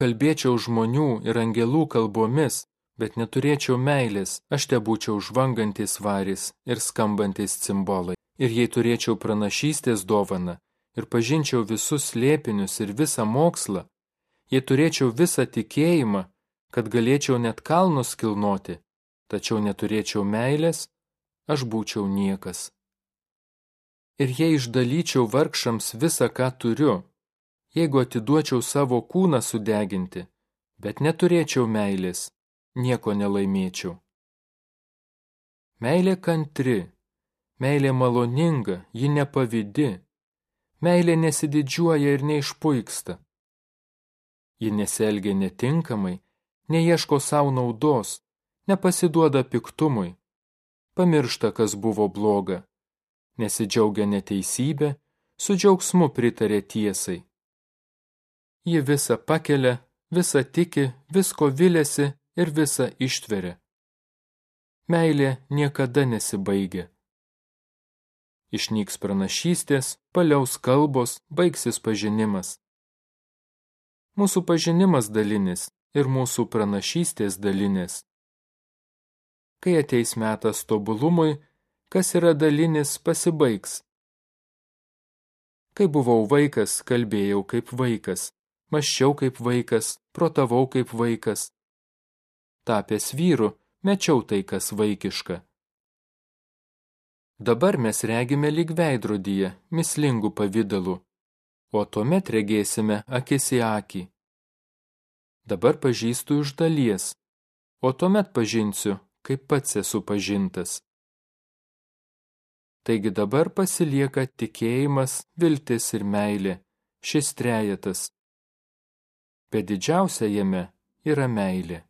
kalbėčiau žmonių ir angelų kalbomis, bet neturėčiau meilės, aš te būčiau žvangantis varis ir skambantis cimbolai. Ir jei turėčiau pranašystės dovaną ir pažinčiau visus slėpinius ir visą mokslą, jei turėčiau visą tikėjimą, kad galėčiau net kalnus kilnoti, tačiau neturėčiau meilės, aš būčiau niekas. Ir jei išdalyčiau vargšams visą, ką turiu, jeigu atiduočiau savo kūną sudeginti, bet neturėčiau meilės, nieko nelaimėčiau. Meilė kantri, meilė maloninga, ji nepavydi, meilė nesididžiuoja ir neišpuiksta. Ji nesielgia netinkamai, neieško savo naudos, nepasiduoda piktumui, pamiršta, kas buvo bloga, nesidžiaugia neteisybė, su džiaugsmu pritarė tiesai ji visą pakelia, visą tiki, visko vilėsi ir visą ištveria. Meilė niekada nesibaigia. Išnyks pranašystės, paliaus kalbos, baigsis pažinimas. Mūsų pažinimas dalinis ir mūsų pranašystės dalinis. Kai ateis metas tobulumui, kas yra dalinis, pasibaigs. Kai buvau vaikas, kalbėjau kaip vaikas maščiau kaip vaikas, protavau kaip vaikas. Tapęs vyru, mečiau tai, kas vaikiška. Dabar mes regime lyg veidrodyje, mislingų pavydalų, o tuomet regėsime akis į akį. Dabar pažįstu iš dalies, o tuomet pažinsiu, kaip pats esu pažintas. Taigi dabar pasilieka tikėjimas, viltis ir meilė, šis trejetas bet didžiausia jame yra meilė